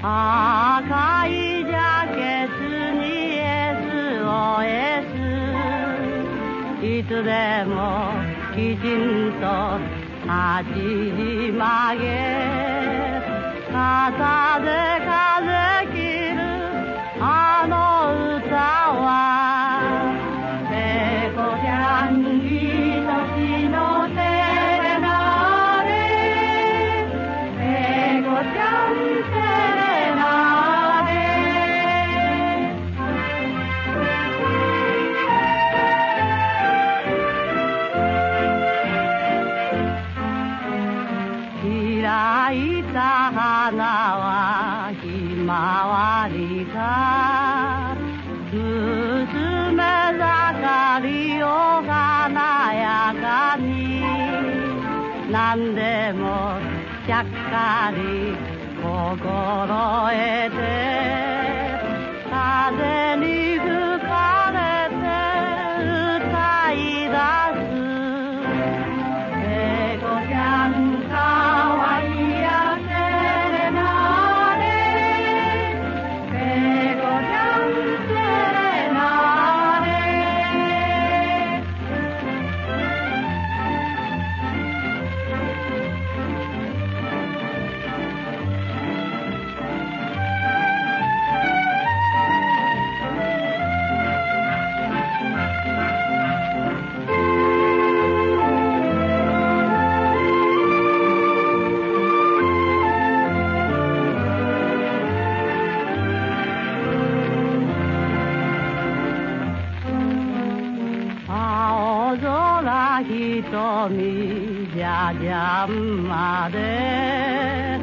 赤いジャケットに SOS いつでもきちんと立ち曲げ。傘で開いた花はひまわりか。娘盛りを華やか。に何でもちゃっかり心得て瞳じゃじゃんまで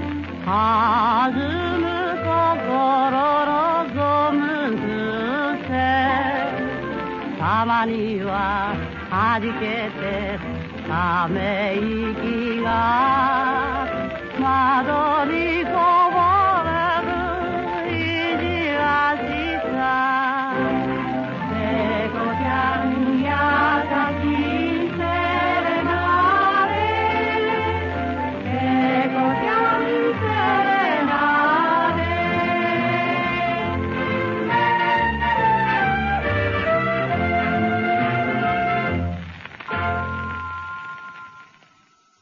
弾む心望む風船たまには弾けてため息が窓